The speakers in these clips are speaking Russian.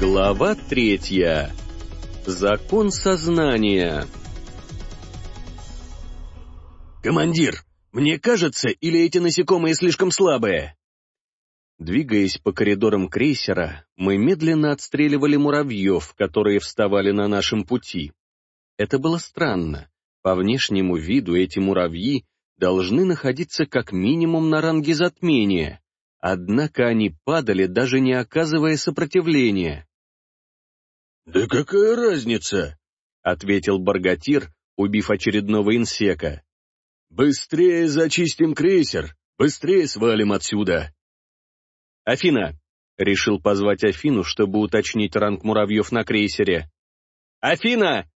Глава третья. Закон сознания. «Командир, мне кажется, или эти насекомые слишком слабые?» Двигаясь по коридорам крейсера, мы медленно отстреливали муравьев, которые вставали на нашем пути. Это было странно. По внешнему виду эти муравьи должны находиться как минимум на ранге затмения, однако они падали, даже не оказывая сопротивления. «Да какая разница?» — ответил Баргатир, убив очередного инсека. «Быстрее зачистим крейсер, быстрее свалим отсюда!» «Афина!» — решил позвать Афину, чтобы уточнить ранг муравьев на крейсере. «Афина!»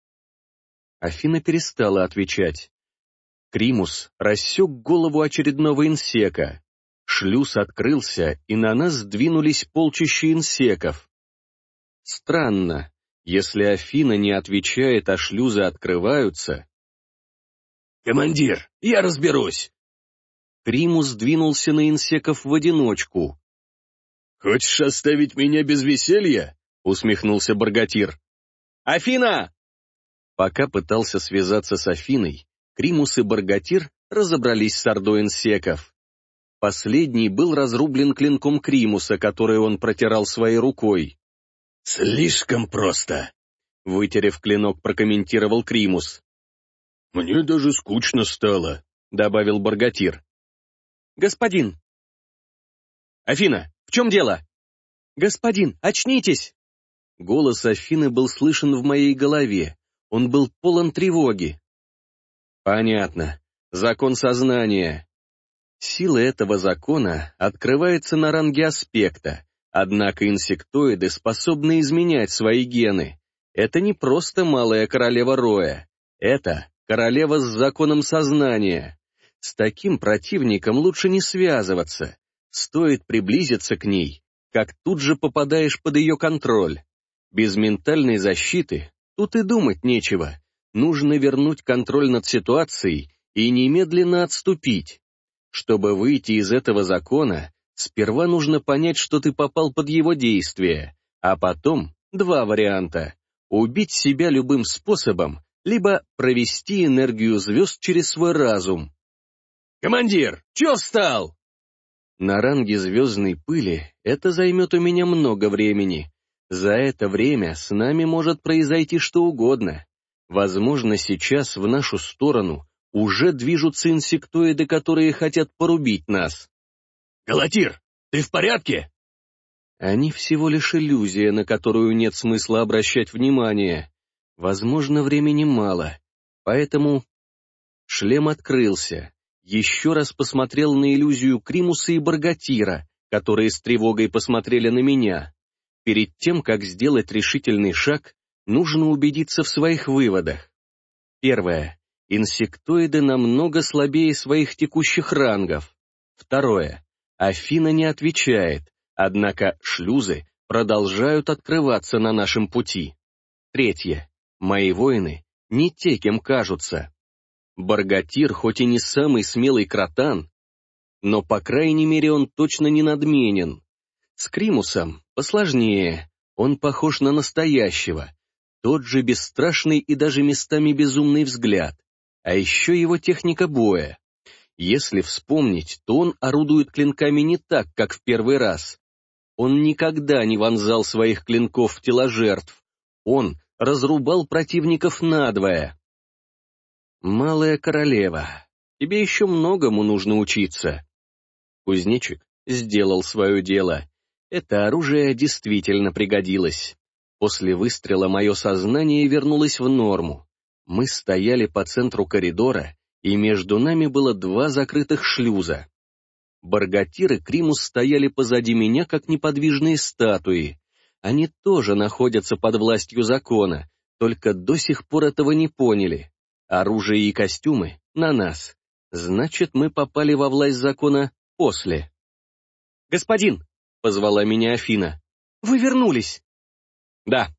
Афина перестала отвечать. Кримус рассек голову очередного инсека. Шлюз открылся, и на нас сдвинулись полчища инсеков. Странно, если Афина не отвечает, а шлюзы открываются... «Командир, я разберусь!» Примус двинулся на инсеков в одиночку. «Хочешь оставить меня без веселья?» — усмехнулся Баргатир. «Афина!» Пока пытался связаться с Афиной, Кримус и Баргатир разобрались с ордой инсеков. Последний был разрублен клинком Кримуса, который он протирал своей рукой. «Слишком просто», — вытерев клинок, прокомментировал Кримус. «Мне даже скучно стало», — добавил Баргатир. «Господин!» «Афина, в чем дело?» «Господин, очнитесь!» Голос Афины был слышен в моей голове. Он был полон тревоги. «Понятно. Закон сознания. Сила этого закона открывается на ранге аспекта, Однако инсектоиды способны изменять свои гены. Это не просто малая королева Роя. Это королева с законом сознания. С таким противником лучше не связываться. Стоит приблизиться к ней, как тут же попадаешь под ее контроль. Без ментальной защиты тут и думать нечего. Нужно вернуть контроль над ситуацией и немедленно отступить. Чтобы выйти из этого закона, Сперва нужно понять, что ты попал под его действие, а потом два варианта. Убить себя любым способом, либо провести энергию звезд через свой разум. «Командир, чё встал?» На ранге звездной пыли это займет у меня много времени. За это время с нами может произойти что угодно. Возможно, сейчас в нашу сторону уже движутся инсектоиды, которые хотят порубить нас. «Галатир, ты в порядке?» Они всего лишь иллюзия, на которую нет смысла обращать внимание. Возможно, времени мало, поэтому... Шлем открылся. Еще раз посмотрел на иллюзию Кримуса и Баргатира, которые с тревогой посмотрели на меня. Перед тем, как сделать решительный шаг, нужно убедиться в своих выводах. Первое. Инсектоиды намного слабее своих текущих рангов. Второе. Афина не отвечает, однако шлюзы продолжают открываться на нашем пути. Третье. Мои воины не те, кем кажутся. Баргатир хоть и не самый смелый кротан, но, по крайней мере, он точно не надменен. С Кримусом посложнее, он похож на настоящего. Тот же бесстрашный и даже местами безумный взгляд. А еще его техника боя. Если вспомнить, то он орудует клинками не так, как в первый раз. Он никогда не вонзал своих клинков в тела жертв. Он разрубал противников надвое. «Малая королева, тебе еще многому нужно учиться». Кузнечик сделал свое дело. Это оружие действительно пригодилось. После выстрела мое сознание вернулось в норму. Мы стояли по центру коридора, и между нами было два закрытых шлюза. Баргатир и Кримус стояли позади меня, как неподвижные статуи. Они тоже находятся под властью закона, только до сих пор этого не поняли. Оружие и костюмы на нас. Значит, мы попали во власть закона после. «Господин!» — позвала меня Афина. «Вы вернулись!» «Да».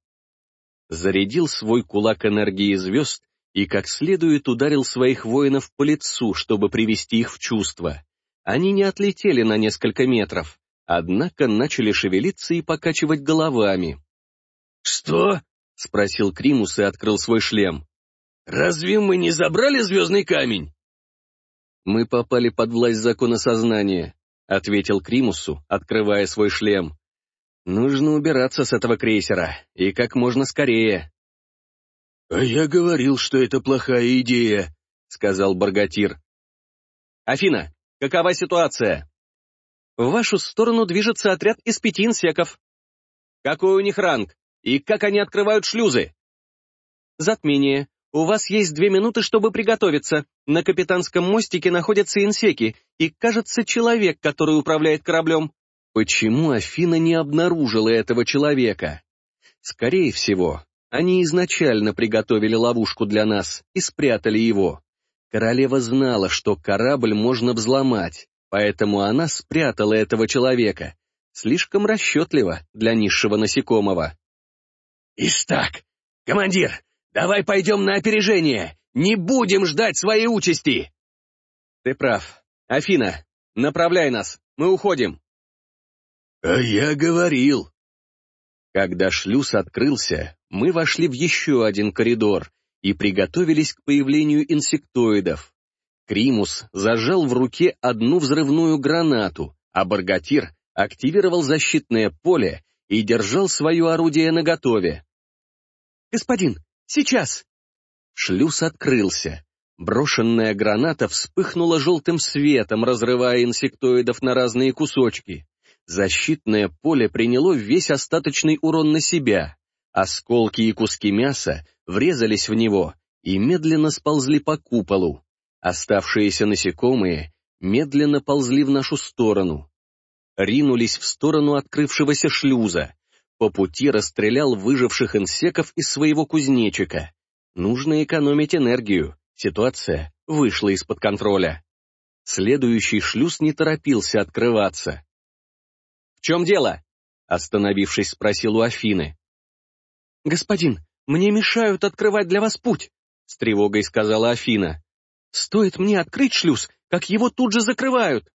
Зарядил свой кулак энергии звезд и как следует ударил своих воинов по лицу, чтобы привести их в чувство. Они не отлетели на несколько метров, однако начали шевелиться и покачивать головами. «Что?» — спросил Кримус и открыл свой шлем. «Разве мы не забрали звездный камень?» «Мы попали под власть закона сознания», — ответил Кримусу, открывая свой шлем. «Нужно убираться с этого крейсера, и как можно скорее». «А я говорил, что это плохая идея», — сказал Баргатир. «Афина, какова ситуация?» «В вашу сторону движется отряд из пяти инсеков». «Какой у них ранг? И как они открывают шлюзы?» «Затмение. У вас есть две минуты, чтобы приготовиться. На капитанском мостике находятся инсеки, и, кажется, человек, который управляет кораблем». Почему Афина не обнаружила этого человека? Скорее всего, они изначально приготовили ловушку для нас и спрятали его. Королева знала, что корабль можно взломать, поэтому она спрятала этого человека. Слишком расчетливо для низшего насекомого. «Ишь так! Командир, давай пойдем на опережение! Не будем ждать своей участи!» «Ты прав. Афина, направляй нас, мы уходим!» «А я говорил!» Когда шлюз открылся, мы вошли в еще один коридор и приготовились к появлению инсектоидов. Кримус зажал в руке одну взрывную гранату, а Баргатир активировал защитное поле и держал свое орудие наготове. «Господин, сейчас!» Шлюз открылся. Брошенная граната вспыхнула желтым светом, разрывая инсектоидов на разные кусочки. Защитное поле приняло весь остаточный урон на себя. Осколки и куски мяса врезались в него и медленно сползли по куполу. Оставшиеся насекомые медленно ползли в нашу сторону. Ринулись в сторону открывшегося шлюза. По пути расстрелял выживших инсеков из своего кузнечика. Нужно экономить энергию. Ситуация вышла из-под контроля. Следующий шлюз не торопился открываться. «В чем дело?» — остановившись, спросил у Афины. «Господин, мне мешают открывать для вас путь», — с тревогой сказала Афина. «Стоит мне открыть шлюз, как его тут же закрывают».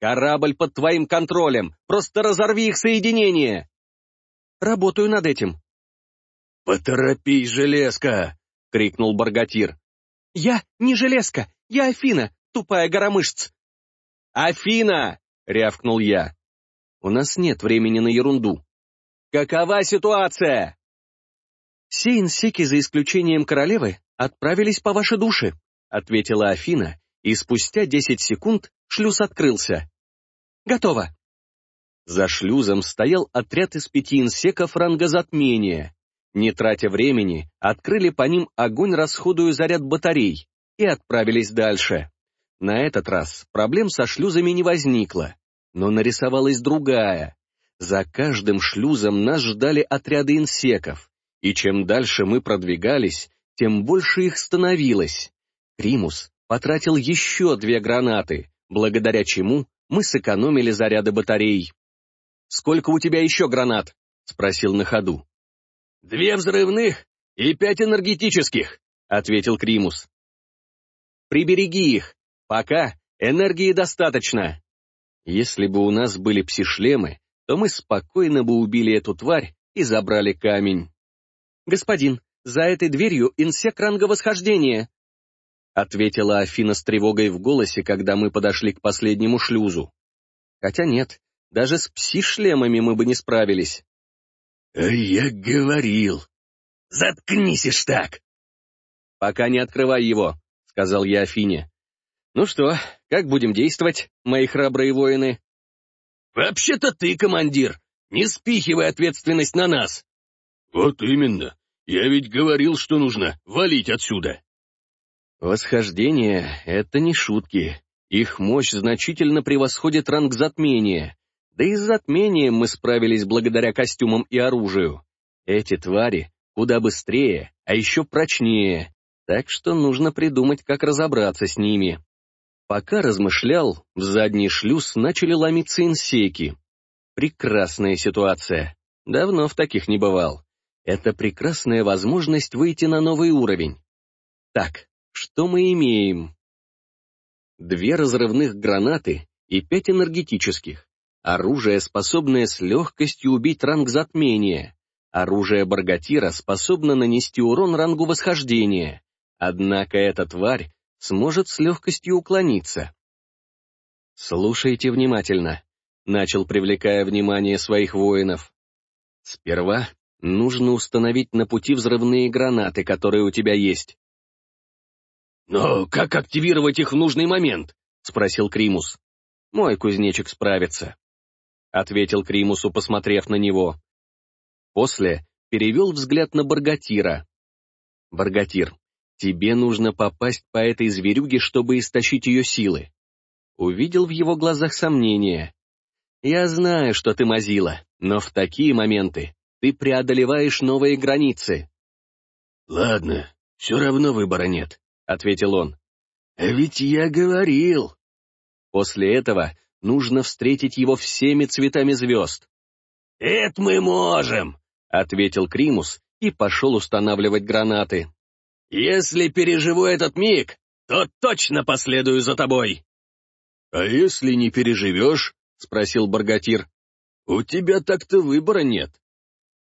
«Корабль под твоим контролем, просто разорви их соединение!» Работаю над этим». «Поторопись, железка!» — крикнул Баргатир. «Я не железка, я Афина, тупая гора мышц!» «Афина!» — рявкнул я. «У нас нет времени на ерунду». «Какова ситуация?» «Все инсеки, за исключением королевы, отправились по вашей душе», — ответила Афина, и спустя десять секунд шлюз открылся. «Готово». За шлюзом стоял отряд из пяти инсеков ранга затмения. Не тратя времени, открыли по ним огонь, расходуя заряд батарей, и отправились дальше. На этот раз проблем со шлюзами не возникло, но нарисовалась другая. За каждым шлюзом нас ждали отряды инсеков, и чем дальше мы продвигались, тем больше их становилось. Примус потратил еще две гранаты, благодаря чему мы сэкономили заряды батарей. «Сколько у тебя еще гранат?» — спросил на ходу. «Две взрывных и пять энергетических», — ответил Кримус. «Прибереги их. Пока энергии достаточно. Если бы у нас были псишлемы, то мы спокойно бы убили эту тварь и забрали камень». «Господин, за этой дверью инсек ранга восхождения», — ответила Афина с тревогой в голосе, когда мы подошли к последнему шлюзу. Хотя нет, даже с пси-шлемами мы бы не справились. «Я говорил. Заткнись так!» «Пока не открывай его», — сказал я Афине. «Ну что, как будем действовать, мои храбрые воины?» «Вообще-то ты командир. Не спихивай ответственность на нас». «Вот именно. Я ведь говорил, что нужно валить отсюда». Восхождение — это не шутки. Их мощь значительно превосходит ранг затмения. Да и с затмением мы справились благодаря костюмам и оружию. Эти твари куда быстрее, а еще прочнее, так что нужно придумать, как разобраться с ними. Пока размышлял, в задний шлюз начали ломиться инсеки. Прекрасная ситуация. Давно в таких не бывал. Это прекрасная возможность выйти на новый уровень. Так, что мы имеем? Две разрывных гранаты и пять энергетических. Оружие, способное с легкостью убить ранг затмения. Оружие Баргатира способно нанести урон рангу восхождения, однако эта тварь сможет с легкостью уклониться. «Слушайте внимательно», — начал, привлекая внимание своих воинов. «Сперва нужно установить на пути взрывные гранаты, которые у тебя есть». «Но как активировать их в нужный момент?» — спросил Кримус. «Мой кузнечик справится», — ответил Кримусу, посмотрев на него. После перевел взгляд на Баргатира. «Баргатир, тебе нужно попасть по этой зверюге, чтобы истощить ее силы». Увидел в его глазах сомнение. «Я знаю, что ты мазила, но в такие моменты ты преодолеваешь новые границы». «Ладно, все равно выбора нет», — ответил он. «А ведь я говорил». После этого нужно встретить его всеми цветами звезд. «Это мы можем», ответил Кримус и пошел устанавливать гранаты. «Если переживу этот миг, то точно последую за тобой!» «А если не переживешь?» — спросил Баргатир. «У тебя так-то выбора нет».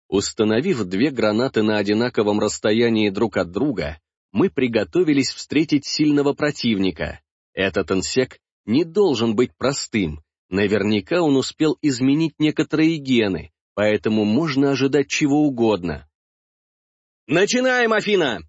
Установив две гранаты на одинаковом расстоянии друг от друга, мы приготовились встретить сильного противника. Этот инсек не должен быть простым. Наверняка он успел изменить некоторые гены, поэтому можно ожидать чего угодно. «Начинаем, Афина!»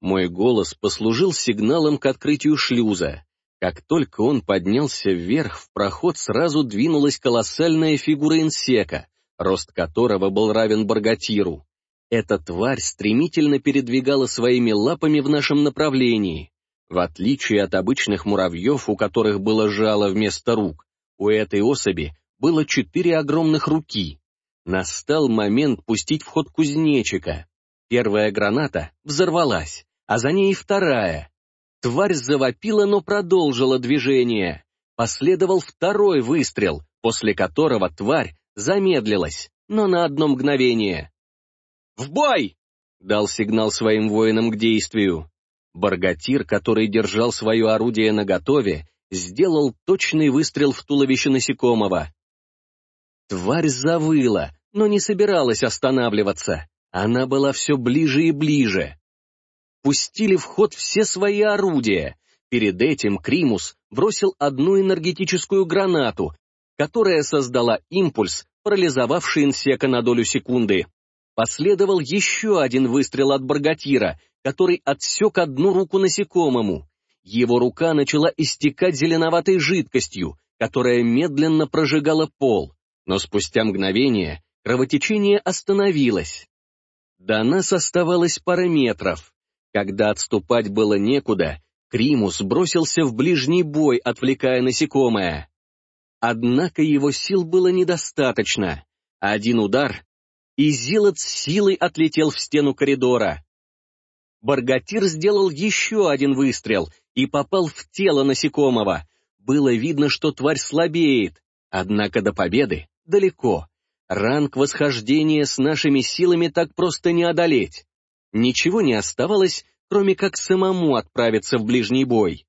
Мой голос послужил сигналом к открытию шлюза. Как только он поднялся вверх, в проход сразу двинулась колоссальная фигура инсека, рост которого был равен Баргатиру. Эта тварь стремительно передвигала своими лапами в нашем направлении. В отличие от обычных муравьев, у которых было жало вместо рук, у этой особи было четыре огромных руки. Настал момент пустить в ход кузнечика. Первая граната взорвалась, а за ней вторая. Тварь завопила, но продолжила движение. Последовал второй выстрел, после которого тварь замедлилась, но на одно мгновение. «В бой!» — дал сигнал своим воинам к действию. Баргатир, который держал свое орудие наготове, сделал точный выстрел в туловище насекомого. Тварь завыла, но не собиралась останавливаться. Она была все ближе и ближе. Пустили в ход все свои орудия. Перед этим Кримус бросил одну энергетическую гранату, которая создала импульс, парализовавший инсека на долю секунды. Последовал еще один выстрел от Баргатира, который отсек одну руку насекомому. Его рука начала истекать зеленоватой жидкостью, которая медленно прожигала пол, но спустя мгновение Кровотечение остановилось. До нас оставалось пара метров. Когда отступать было некуда, Кримус бросился в ближний бой, отвлекая насекомое. Однако его сил было недостаточно. Один удар, и Зилот с силой отлетел в стену коридора. Баргатир сделал еще один выстрел и попал в тело насекомого. Было видно, что тварь слабеет, однако до победы далеко. Ранг восхождения с нашими силами так просто не одолеть. Ничего не оставалось, кроме как самому отправиться в ближний бой.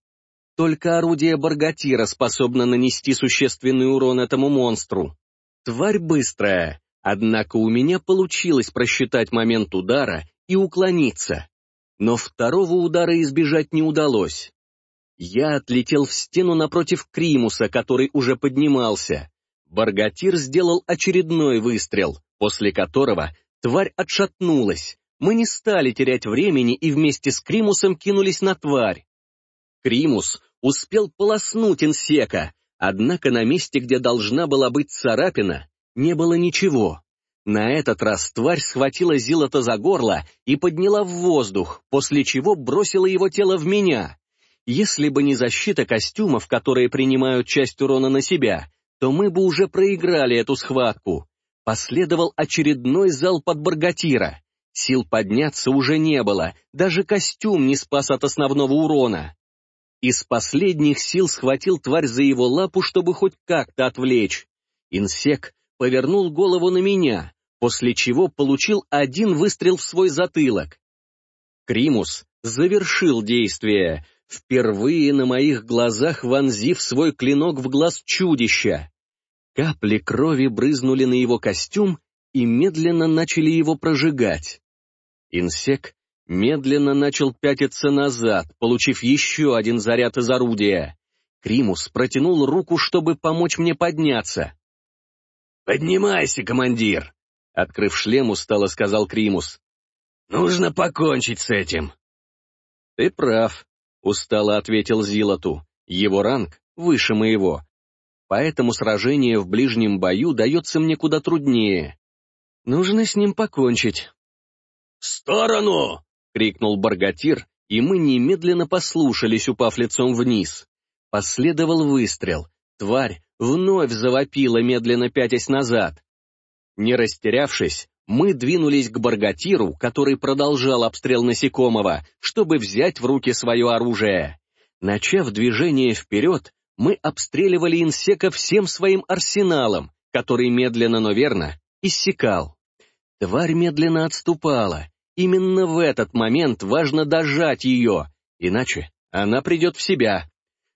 Только орудие Баргатира способно нанести существенный урон этому монстру. Тварь быстрая, однако у меня получилось просчитать момент удара и уклониться. Но второго удара избежать не удалось. Я отлетел в стену напротив Кримуса, который уже поднимался. Баргатир сделал очередной выстрел, после которого тварь отшатнулась. Мы не стали терять времени и вместе с Кримусом кинулись на тварь. Кримус успел полоснуть инсека, однако на месте, где должна была быть царапина, не было ничего. На этот раз тварь схватила Зилота за горло и подняла в воздух, после чего бросила его тело в меня. Если бы не защита костюмов, которые принимают часть урона на себя, то мы бы уже проиграли эту схватку. Последовал очередной залп от Баргатира. Сил подняться уже не было, даже костюм не спас от основного урона. Из последних сил схватил тварь за его лапу, чтобы хоть как-то отвлечь. Инсек повернул голову на меня, после чего получил один выстрел в свой затылок. Кримус завершил действие, впервые на моих глазах вонзив свой клинок в глаз чудища. Капли крови брызнули на его костюм и медленно начали его прожигать. Инсек медленно начал пятиться назад, получив еще один заряд из орудия. Кримус протянул руку, чтобы помочь мне подняться. «Поднимайся, командир!» Открыв шлем, устало сказал Кримус. «Нужно покончить с этим». «Ты прав», — устало ответил Зилоту. «Его ранг выше моего. Поэтому сражение в ближнем бою дается мне куда труднее. Нужно с ним покончить». «В сторону!» — крикнул Баргатир, и мы немедленно послушались, упав лицом вниз. Последовал выстрел. Тварь вновь завопила, медленно пятясь назад. Не растерявшись, мы двинулись к Баргатиру, который продолжал обстрел насекомого, чтобы взять в руки свое оружие. Начав движение вперед, мы обстреливали инсека всем своим арсеналом, который медленно, но верно иссякал. Тварь медленно отступала. Именно в этот момент важно дожать ее, иначе она придет в себя.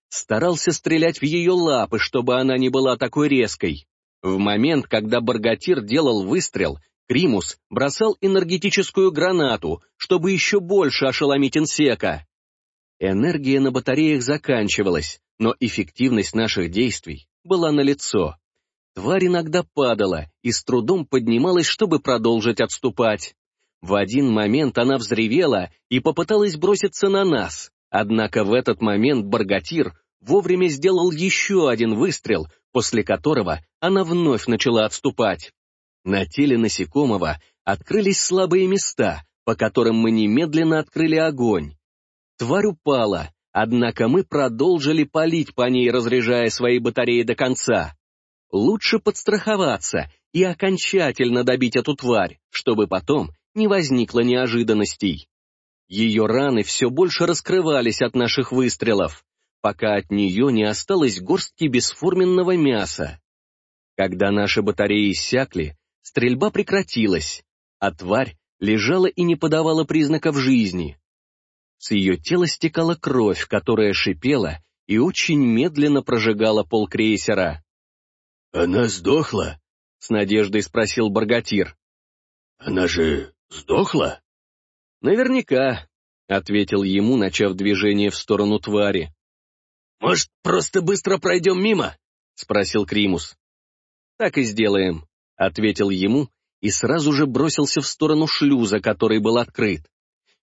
Старался стрелять в ее лапы, чтобы она не была такой резкой. В момент, когда Баргатир делал выстрел, Кримус бросал энергетическую гранату, чтобы еще больше ошеломить инсека. Энергия на батареях заканчивалась, но эффективность наших действий была налицо. Тварь иногда падала и с трудом поднималась, чтобы продолжить отступать. В один момент она взревела и попыталась броситься на нас, однако в этот момент Баргатир вовремя сделал еще один выстрел, после которого она вновь начала отступать. На теле насекомого открылись слабые места, по которым мы немедленно открыли огонь. Тварь упала, однако мы продолжили палить по ней, разряжая свои батареи до конца. Лучше подстраховаться и окончательно добить эту тварь, чтобы потом не возникло неожиданностей. Ее раны все больше раскрывались от наших выстрелов, пока от нее не осталось горстки бесформенного мяса. Когда наши батареи иссякли, стрельба прекратилась, а тварь лежала и не подавала признаков жизни. С ее тела стекала кровь, которая шипела и очень медленно прожигала пол крейсера. «Она сдохла?» — с надеждой спросил Баргатир. «Она же сдохла?» «Наверняка», — ответил ему, начав движение в сторону твари. «Может, просто быстро пройдем мимо?» — спросил Кримус. «Так и сделаем», — ответил ему и сразу же бросился в сторону шлюза, который был открыт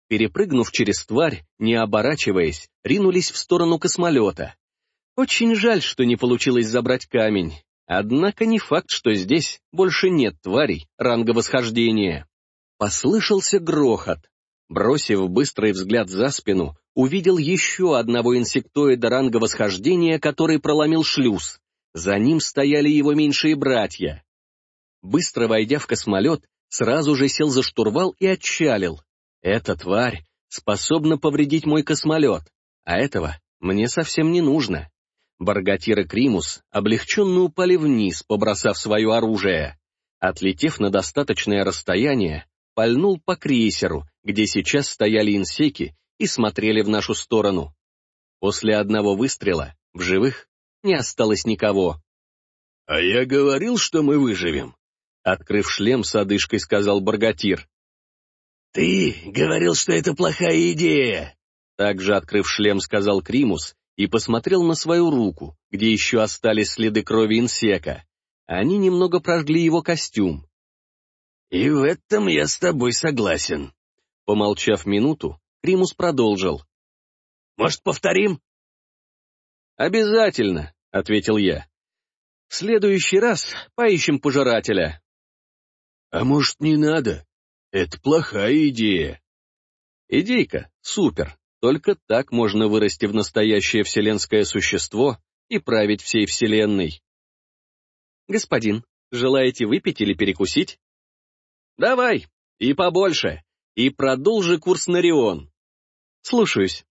перепрыгнув через тварь, не оборачиваясь, ринулись в сторону космолета. Очень жаль, что не получилось забрать камень. Однако не факт, что здесь больше нет тварей ранга восхождения. Послышался грохот. Бросив быстрый взгляд за спину, увидел еще одного инсектоида ранга восхождения, который проломил шлюз. За ним стояли его меньшие братья. Быстро войдя в космолет, сразу же сел за штурвал и отчалил. Эта тварь способна повредить мой космолет, а этого мне совсем не нужно. Баргатир и Кримус облегченно упали вниз, побросав свое оружие. Отлетев на достаточное расстояние, пальнул по крейсеру, где сейчас стояли инсеки и смотрели в нашу сторону. После одного выстрела в живых не осталось никого. «А я говорил, что мы выживем», — открыв шлем с одышкой, сказал Баргатир. «Ты говорил, что это плохая идея!» Также, открыв шлем, сказал Кримус и посмотрел на свою руку, где еще остались следы крови инсека. Они немного прожгли его костюм. «И в этом я с тобой согласен». Помолчав минуту, Кримус продолжил. «Может, повторим?» «Обязательно», — ответил я. «В следующий раз поищем пожирателя». «А может, не надо?» Это плохая идея. Идейка супер. Только так можно вырасти в настоящее вселенское существо и править всей вселенной. Господин, желаете выпить или перекусить? Давай, и побольше, и продолжи курс на Рион. Слушаюсь.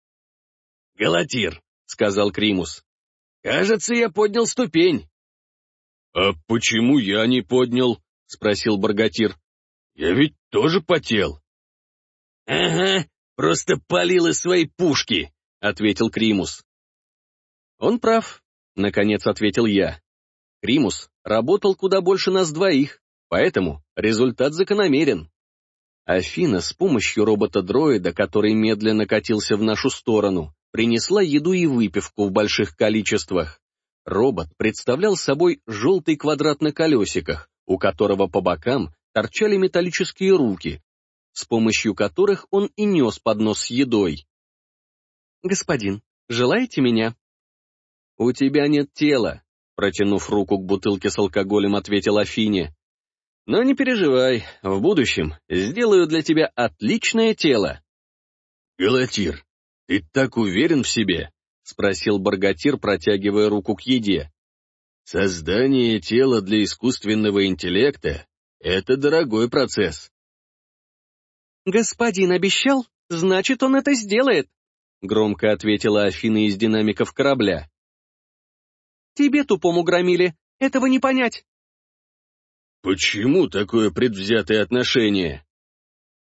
Галатир, сказал Кримус. Кажется, я поднял ступень. А почему я не поднял? Спросил Баргатир. Я ведь тоже потел. Ага, просто палил из своей пушки, ответил Кримус. Он прав, наконец ответил я. Кримус работал куда больше нас двоих, поэтому результат закономерен. Афина с помощью робота-дроида, который медленно катился в нашу сторону, принесла еду и выпивку в больших количествах. Робот представлял собой желтый квадрат на колесиках, у которого по бокам торчали металлические руки, с помощью которых он и нес поднос с едой. «Господин, желаете меня?» «У тебя нет тела», — протянув руку к бутылке с алкоголем, ответил Афине. «Но не переживай, в будущем сделаю для тебя отличное тело». «Галатир, ты так уверен в себе?» — спросил Баргатир, протягивая руку к еде. «Создание тела для искусственного интеллекта — это дорогой процесс». «Господин обещал, значит, он это сделает», — громко ответила Афина из динамиков корабля. «Тебе, тупому громили, этого не понять». «Почему такое предвзятое отношение?»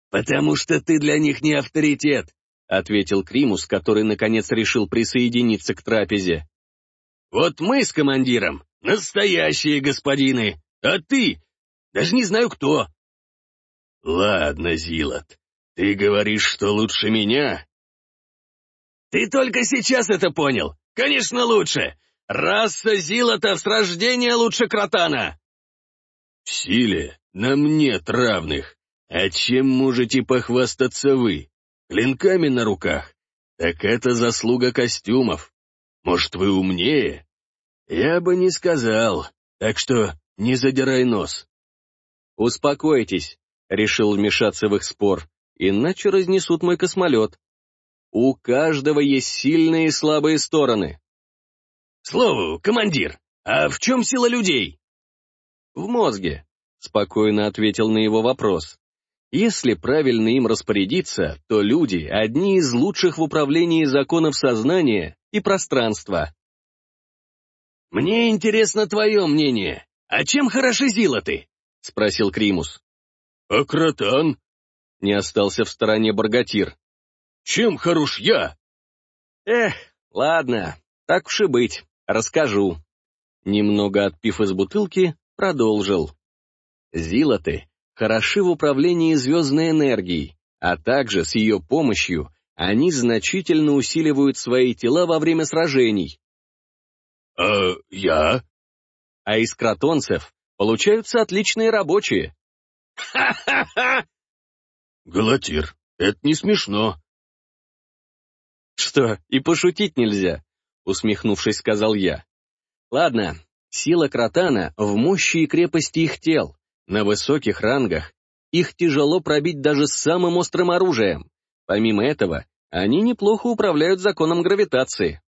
«Потому что ты для них не авторитет», — ответил Кримус, который, наконец, решил присоединиться к трапезе. «Вот мы с командиром — настоящие господины, а ты — даже не знаю кто». «Ладно, Зилот, ты говоришь, что лучше меня?» «Ты только сейчас это понял. Конечно, лучше. Раса Зилотов с рождения лучше Кротана!» «В силе нам нет равных. А чем можете похвастаться вы? Клинками на руках? Так это заслуга костюмов. Может, вы умнее? Я бы не сказал, так что не задирай нос». «Успокойтесь», — решил вмешаться в их спор, «иначе разнесут мой космолет. У каждого есть сильные и слабые стороны». «Слову, командир, а в чем сила людей?» «В мозге», — спокойно ответил на его вопрос. «Если правильно им распорядиться, то люди — одни из лучших в управлении законов сознания и пространства». «Мне интересно твое мнение. А чем хороши зилоты?» — спросил Кримус. «А кротан?» — не остался в стороне Баргатир. «Чем хорош я?» «Эх, ладно, так уж и быть, расскажу». Немного отпив из бутылки, продолжил. Зилоты хороши в управлении звездной энергией, а также с ее помощью они значительно усиливают свои тела во время сражений. «А я?» А из кротонцев получаются отличные рабочие. «Ха-ха-ха!» «Галатир, это не смешно». «Что, и пошутить нельзя?» — усмехнувшись, сказал я. «Ладно, Сила кротана в мощи и крепости их тел. На высоких рангах их тяжело пробить даже с самым острым оружием. Помимо этого, они неплохо управляют законом гравитации.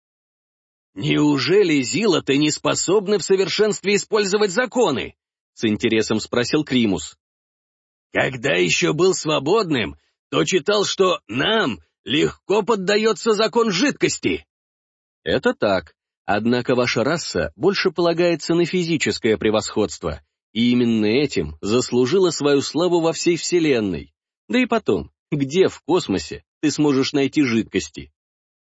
«Неужели Зилоты не способны в совершенстве использовать законы?» — с интересом спросил Кримус. «Когда еще был свободным, то читал, что нам легко поддается закон жидкости». «Это так. Однако ваша раса больше полагается на физическое превосходство, и именно этим заслужила свою славу во всей Вселенной. Да и потом, где в космосе ты сможешь найти жидкости?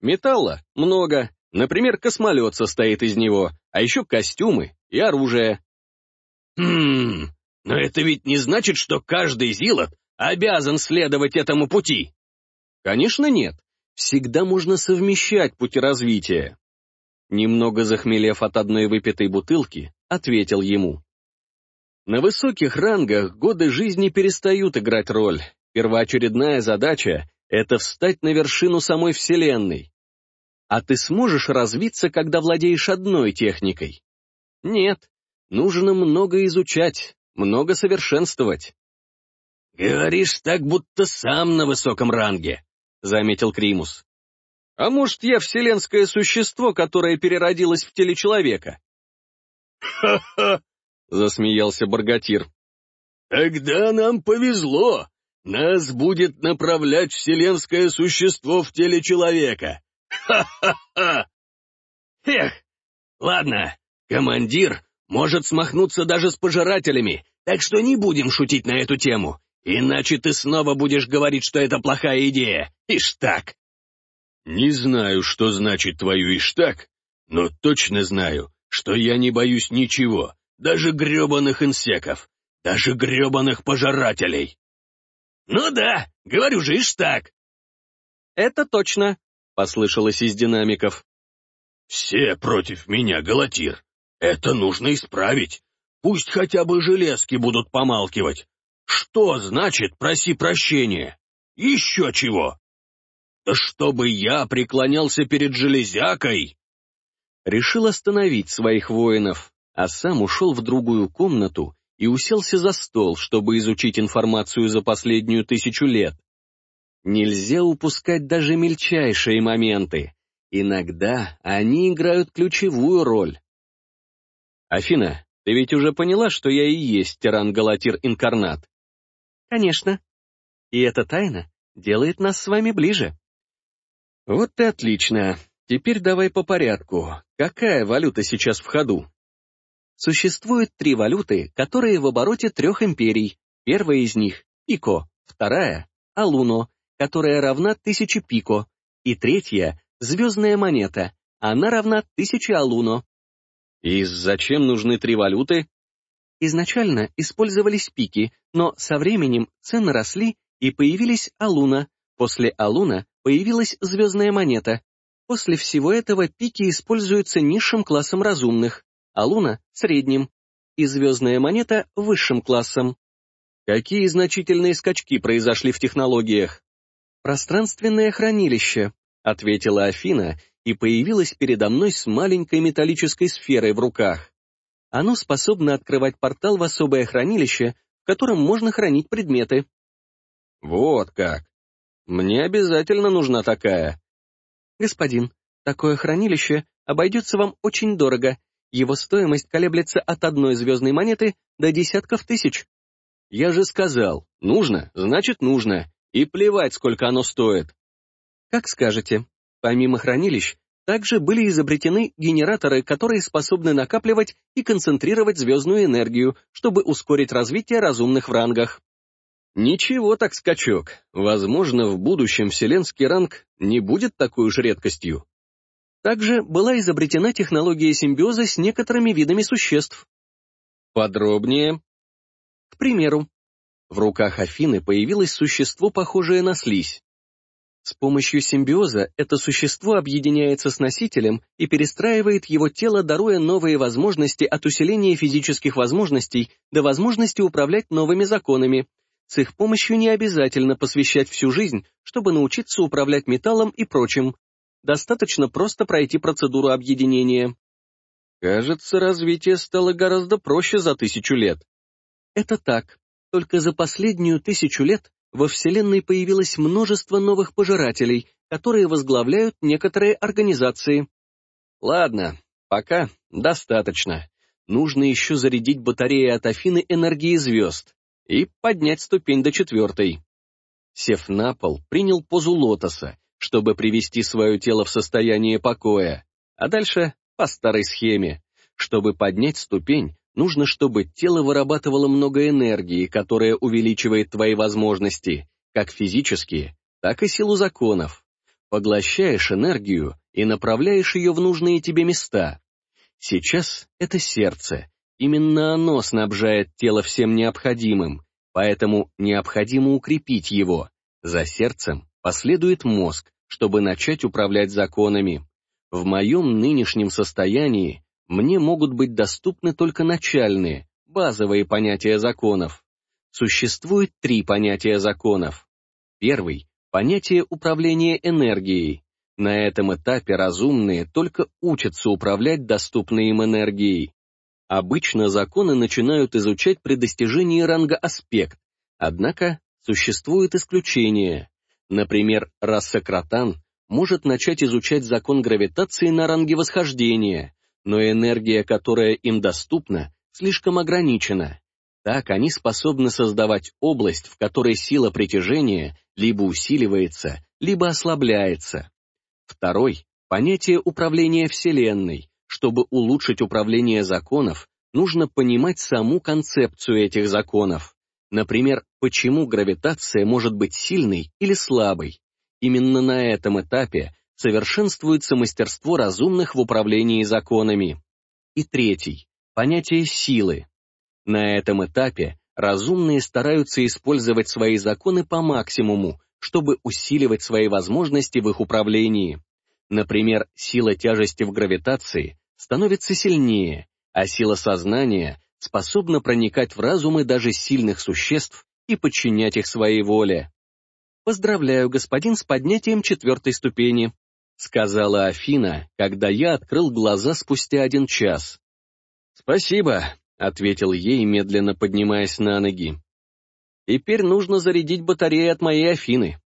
Металла много, например, космолет состоит из него, а еще костюмы и оружие. Хм, но это ведь не значит, что каждый зилот обязан следовать этому пути. Конечно, нет. Всегда можно совмещать пути развития. Немного захмелев от одной выпитой бутылки, ответил ему. На высоких рангах годы жизни перестают играть роль. Первоочередная задача — это встать на вершину самой Вселенной. А ты сможешь развиться, когда владеешь одной техникой? Нет, нужно много изучать, много совершенствовать. «Говоришь так, будто сам на высоком ранге», — заметил Кримус. А может, я вселенское существо, которое переродилось в теле человека? «Ха-ха!» — засмеялся Баргатир. «Тогда нам повезло. Нас будет направлять вселенское существо в теле человека. Ха-ха-ха!» «Эх, ладно, командир может смахнуться даже с пожирателями, так что не будем шутить на эту тему, иначе ты снова будешь говорить, что это плохая идея. Ишь так!» «Не знаю, что значит твою иштак, но точно знаю, что я не боюсь ничего, даже гребаных инсеков. даже гребаных пожирателей. Ну да, говорю же, ишь так. Это точно, послышалось из динамиков. Все против меня, Галатир. Это нужно исправить. Пусть хотя бы железки будут помалкивать. Что значит «проси прощения»? Еще чего? Да чтобы я преклонялся перед железякой! Решил остановить своих воинов, а сам ушел в другую комнату и уселся за стол, чтобы изучить информацию за последнюю тысячу лет. Нельзя упускать даже мельчайшие моменты. Иногда они играют ключевую роль. Афина, ты ведь уже поняла, что я и есть тиран-галатир-инкарнат? Конечно. И эта тайна делает нас с вами ближе. Вот и отлично. Теперь давай по порядку. Какая валюта сейчас в ходу? Существует три валюты, которые в обороте трех империй. Первая из них — Пико, вторая — Алуно, которая равна тысяче Пико, и третья — Звездная монета, она равна тысяче Алуно. И зачем нужны три валюты? Изначально использовались пики, но со временем цены росли и появились Алуна. После Алуна появилась звездная монета. После всего этого пики используются низшим классом разумных, Алуна — средним, и звездная монета — высшим классом. Какие значительные скачки произошли в технологиях? Пространственное хранилище, ответила Афина и появилась передо мной с маленькой металлической сферой в руках. Оно способно открывать портал в особое хранилище, в котором можно хранить предметы. Вот как. Мне обязательно нужна такая. Господин, такое хранилище обойдется вам очень дорого. Его стоимость колеблется от одной звездной монеты до десятков тысяч. Я же сказал, нужно, значит нужно. И плевать, сколько оно стоит. Как скажете. Помимо хранилищ, также были изобретены генераторы, которые способны накапливать и концентрировать звездную энергию, чтобы ускорить развитие разумных в рангах. Ничего так скачок. Возможно, в будущем вселенский ранг не будет такой уж редкостью. Также была изобретена технология симбиоза с некоторыми видами существ. Подробнее. К примеру, в руках Афины появилось существо, похожее на слизь. С помощью симбиоза это существо объединяется с носителем и перестраивает его тело, даруя новые возможности от усиления физических возможностей до возможности управлять новыми законами. С их помощью не обязательно посвящать всю жизнь, чтобы научиться управлять металлом и прочим. Достаточно просто пройти процедуру объединения. Кажется, развитие стало гораздо проще за тысячу лет. Это так. Только за последнюю тысячу лет во Вселенной появилось множество новых пожирателей, которые возглавляют некоторые организации. Ладно, пока достаточно. Нужно еще зарядить батареи от Афины энергии звезд и поднять ступень до четвертой. Сев на пол, принял позу лотоса, чтобы привести свое тело в состояние покоя, а дальше по старой схеме. Чтобы поднять ступень, Нужно, чтобы тело вырабатывало много энергии, которая увеличивает твои возможности, как физические, так и силу законов. Поглощаешь энергию и направляешь ее в нужные тебе места. Сейчас это сердце. Именно оно снабжает тело всем необходимым, поэтому необходимо укрепить его. За сердцем последует мозг, чтобы начать управлять законами. В моем нынешнем состоянии мне могут быть доступны только начальные, базовые понятия законов. Существует три понятия законов. Первый — понятие управления энергией. На этом этапе разумные только учатся управлять доступной им энергией. Обычно законы начинают изучать при достижении ранга аспект, однако существуют исключения. Например, раса Кротан может начать изучать закон гравитации на ранге восхождения, но энергия, которая им доступна, слишком ограничена. Так они способны создавать область, в которой сила притяжения либо усиливается, либо ослабляется. Второй — понятие управления Вселенной. Чтобы улучшить управление законов, нужно понимать саму концепцию этих законов. Например, почему гравитация может быть сильной или слабой. Именно на этом этапе совершенствуется мастерство разумных в управлении законами. И третий — понятие силы. На этом этапе разумные стараются использовать свои законы по максимуму, чтобы усиливать свои возможности в их управлении. Например, сила тяжести в гравитации становится сильнее, а сила сознания способна проникать в разумы даже сильных существ и подчинять их своей воле. «Поздравляю, господин, с поднятием четвертой ступени», сказала Афина, когда я открыл глаза спустя один час. «Спасибо», — ответил ей, медленно поднимаясь на ноги. «Теперь нужно зарядить батареи от моей Афины.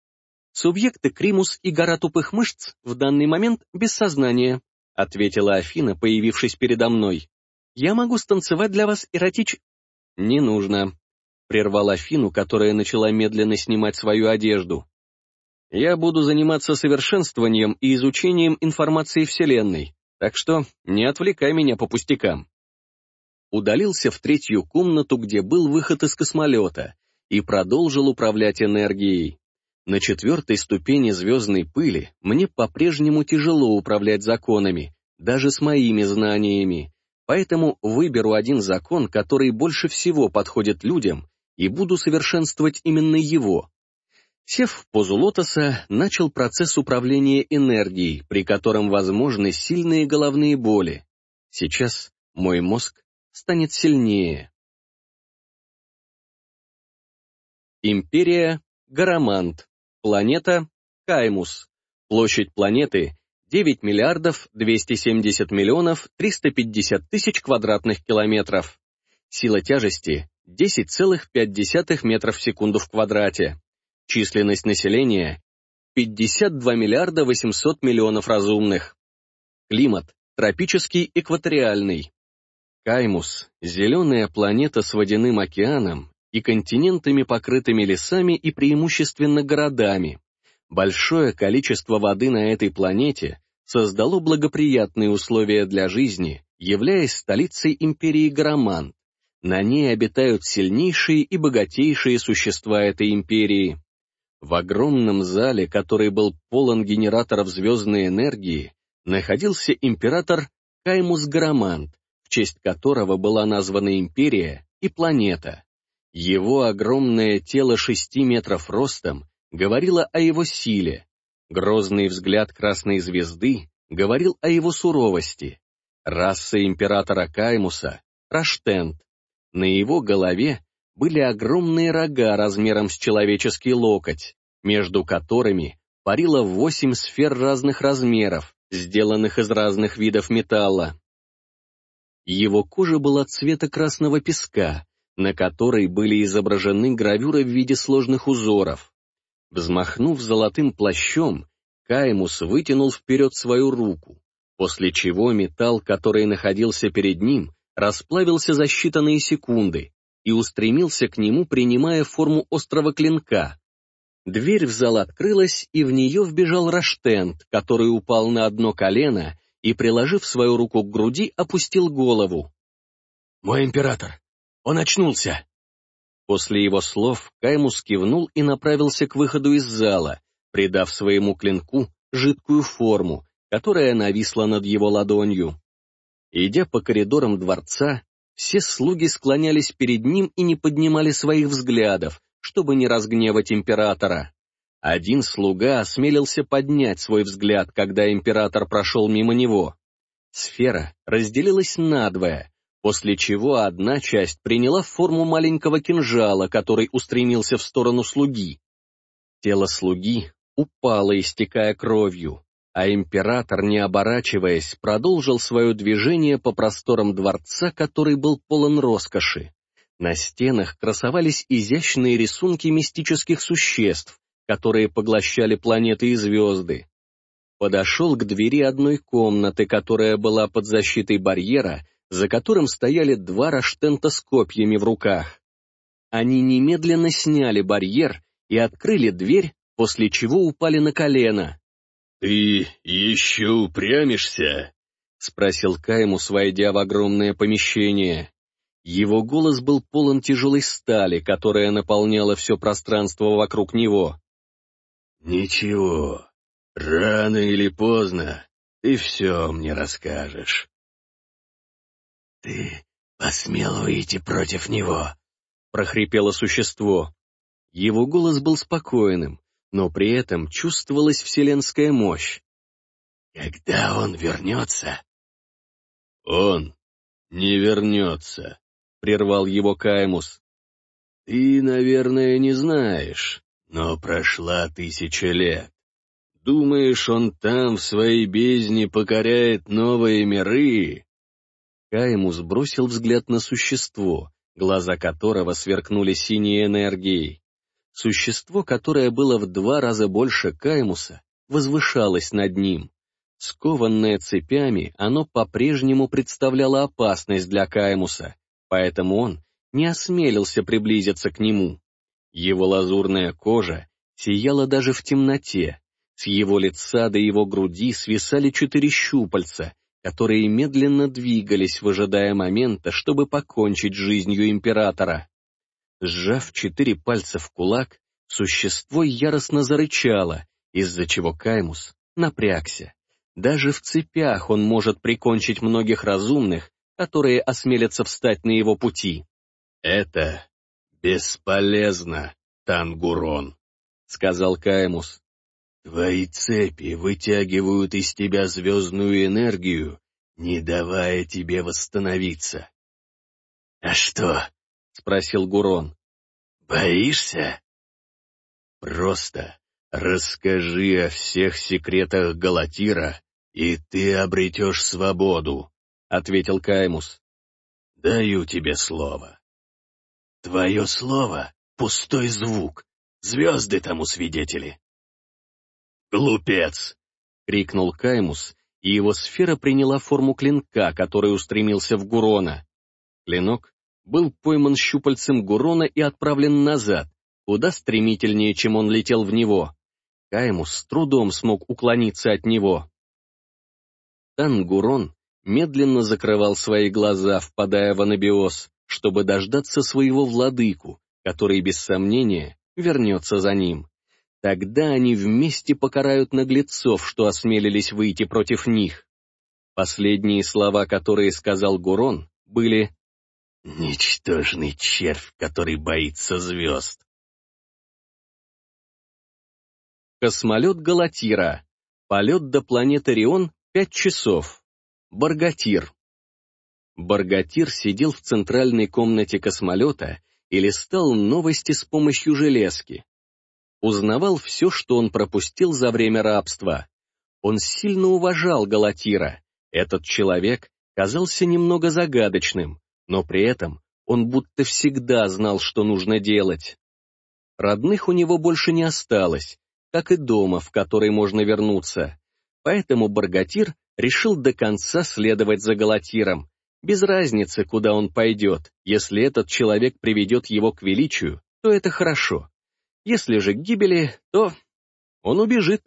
Субъекты Кримус и гора тупых мышц в данный момент без сознания», — ответила Афина, появившись передо мной. «Я могу станцевать для вас эротич...» «Не нужно», прервал Афину, которая начала медленно снимать свою одежду. «Я буду заниматься совершенствованием и изучением информации Вселенной, так что не отвлекай меня по пустякам». Удалился в третью комнату, где был выход из космолета, и продолжил управлять энергией. На четвертой ступени звездной пыли мне по-прежнему тяжело управлять законами, даже с моими знаниями, поэтому выберу один закон, который больше всего подходит людям и буду совершенствовать именно его. Сев в позу лотоса, начал процесс управления энергией, при котором возможны сильные головные боли. Сейчас мой мозг станет сильнее. Империя Гарамант. Планета Каймус. Площадь планеты 9 миллиардов 270 миллионов 350 тысяч квадратных километров. Сила тяжести 10,5 метров в секунду в квадрате. Численность населения — 52 миллиарда 800 миллионов разумных. Климат — тропический экваториальный. Каймус — зеленая планета с водяным океаном и континентами, покрытыми лесами и преимущественно городами. Большое количество воды на этой планете создало благоприятные условия для жизни, являясь столицей империи Гараман. На ней обитают сильнейшие и богатейшие существа этой империи. В огромном зале, который был полон генераторов звездной энергии, находился император Каймус Гарамант, в честь которого была названа империя и планета. Его огромное тело шести метров ростом говорило о его силе. Грозный взгляд красной звезды говорил о его суровости. Раса императора Каймуса — Раштент, на его голове были огромные рога размером с человеческий локоть, между которыми парило восемь сфер разных размеров, сделанных из разных видов металла. Его кожа была цвета красного песка, на которой были изображены гравюры в виде сложных узоров. Взмахнув золотым плащом, Каймус вытянул вперед свою руку, после чего металл, который находился перед ним, расплавился за считанные секунды и устремился к нему, принимая форму острого клинка. Дверь в зал открылась, и в нее вбежал Раштент, который упал на одно колено и, приложив свою руку к груди, опустил голову. «Мой император! Он очнулся!» После его слов Каймус кивнул и направился к выходу из зала, придав своему клинку жидкую форму, которая нависла над его ладонью. Идя по коридорам дворца, все слуги склонялись перед ним и не поднимали своих взглядов, чтобы не разгневать императора. Один слуга осмелился поднять свой взгляд, когда император прошел мимо него. Сфера разделилась надвое, после чего одна часть приняла форму маленького кинжала, который устремился в сторону слуги. Тело слуги упало, истекая кровью а император, не оборачиваясь, продолжил свое движение по просторам дворца, который был полон роскоши. На стенах красовались изящные рисунки мистических существ, которые поглощали планеты и звезды. Подошел к двери одной комнаты, которая была под защитой барьера, за которым стояли два раштента с копьями в руках. Они немедленно сняли барьер и открыли дверь, после чего упали на колено. «Ты еще упрямишься?» — спросил Каймус, войдя в огромное помещение. Его голос был полон тяжелой стали, которая наполняла все пространство вокруг него. «Ничего, рано или поздно ты все мне расскажешь». «Ты посмел выйти против него, прохрипело существо. Его голос был спокойным, но при этом чувствовалась вселенская мощь. «Когда он вернется?» «Он не вернется», — прервал его Каймус. «Ты, наверное, не знаешь, но прошла тысяча лет. Думаешь, он там, в своей бездне, покоряет новые миры?» Каймус бросил взгляд на существо, глаза которого сверкнули синей энергией. Существо, которое было в два раза больше Каймуса, возвышалось над ним. Скованное цепями, оно по-прежнему представляло опасность для Каймуса, поэтому он не осмелился приблизиться к нему. Его лазурная кожа сияла даже в темноте, с его лица до его груди свисали четыре щупальца, которые медленно двигались, выжидая момента, чтобы покончить жизнью императора. Сжав четыре пальца в кулак, существо яростно зарычало, из-за чего Каймус напрягся. Даже в цепях он может прикончить многих разумных, которые осмелятся встать на его пути. «Это бесполезно, Тангурон», — сказал Каймус. «Твои цепи вытягивают из тебя звездную энергию, не давая тебе восстановиться». «А что?» — спросил Гурон. «Боишься?» «Просто расскажи о всех секретах Галатира, и ты обретешь свободу», — ответил Каймус. «Даю тебе слово». «Твое слово — пустой звук, звезды тому свидетели». «Глупец!» — крикнул Каймус, и его сфера приняла форму клинка, который устремился в Гурона. Клинок был пойман щупальцем Гурона и отправлен назад, куда стремительнее, чем он летел в него. Каймус с трудом смог уклониться от него. Тангурон медленно закрывал свои глаза, впадая в анабиоз, чтобы дождаться своего владыку, который, без сомнения, вернется за ним. Тогда они вместе покарают наглецов, что осмелились выйти против них. Последние слова, которые сказал Гурон, были «Ничтожный червь, который боится звезд». Космолет Галатира. Полет до планеты Рион — пять часов. Баргатир. Баргатир сидел в центральной комнате космолета и листал новости с помощью железки узнавал все, что он пропустил за время рабства. Он сильно уважал Галатира. Этот человек казался немного загадочным, но при этом он будто всегда знал, что нужно делать. Родных у него больше не осталось, как и дома, в который можно вернуться. Поэтому Баргатир решил до конца следовать за Галатиром, без разницы, куда он пойдет, если этот человек приведет его к величию, то это хорошо. Если же к гибели, то он убежит.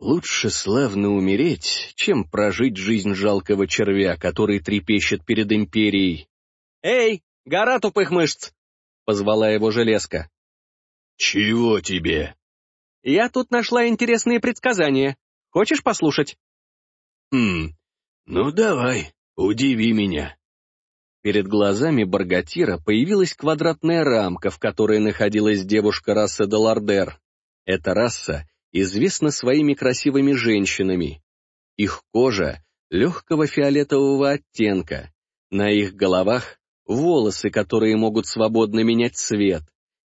Лучше славно умереть, чем прожить жизнь жалкого червя, который трепещет перед империей. «Эй, гора тупых мышц!» — позвала его железка. «Чего тебе?» «Я тут нашла интересные предсказания. Хочешь послушать?» «Хм, ну давай, удиви меня». Перед глазами Баргатира появилась квадратная рамка, в которой находилась девушка расы Далардер. Эта раса известна своими красивыми женщинами. Их кожа легкого фиолетового оттенка, на их головах волосы, которые могут свободно менять цвет.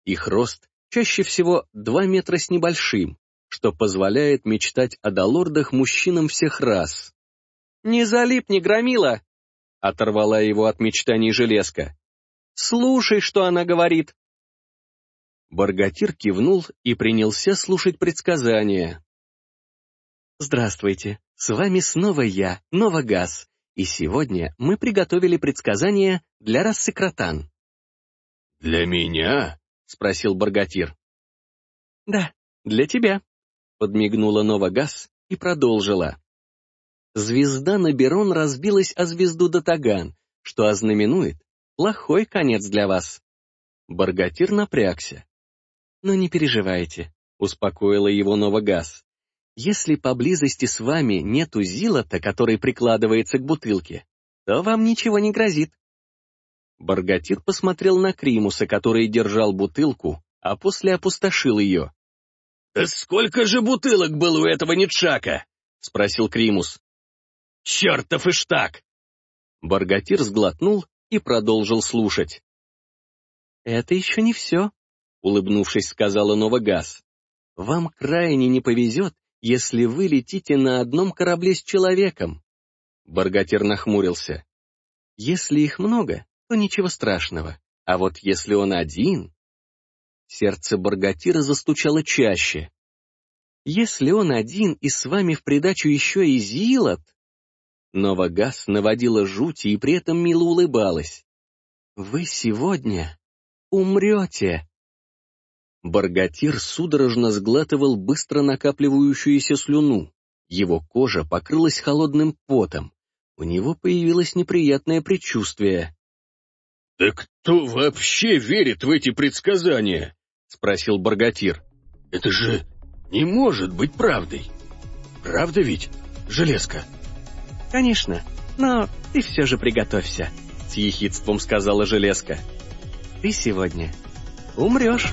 Их рост чаще всего 2 метра с небольшим, что позволяет мечтать о долордах мужчинам всех рас. «Не залипни, громила!» Оторвала его от мечтаний железка. «Слушай, что она говорит!» Баргатир кивнул и принялся слушать предсказания. «Здравствуйте, с вами снова я, Новогаз, и сегодня мы приготовили предсказание для расы Кротан». «Для меня?» — спросил Баргатир. «Да, для тебя», — подмигнула Новогаз и продолжила. Звезда Наберон разбилась о звезду Датаган, что ознаменует плохой конец для вас. Баргатир напрягся. Но не переживайте, успокоила его Новогаз. Если поблизости с вами нету зилота, который прикладывается к бутылке, то вам ничего не грозит. Баргатир посмотрел на Кримуса, который держал бутылку, а после опустошил ее. «Да сколько же бутылок было у этого Нитшака?» — спросил Кримус. «Чертов иштак!» Баргатир сглотнул и продолжил слушать. «Это еще не все», — улыбнувшись, сказала Новогаз. «Вам крайне не повезет, если вы летите на одном корабле с человеком». Баргатир нахмурился. «Если их много, то ничего страшного, а вот если он один...» Сердце Баргатира застучало чаще. «Если он один и с вами в придачу еще и Зилот...» Новогаз наводила жуть и при этом мило улыбалась. «Вы сегодня умрете!» Баргатир судорожно сглатывал быстро накапливающуюся слюну. Его кожа покрылась холодным потом. У него появилось неприятное предчувствие. «Да кто вообще верит в эти предсказания?» — спросил Баргатир. «Это же не может быть правдой. Правда ведь, Железка?» «Конечно, но ты все же приготовься», — с ехидством сказала Железка. «Ты сегодня умрешь».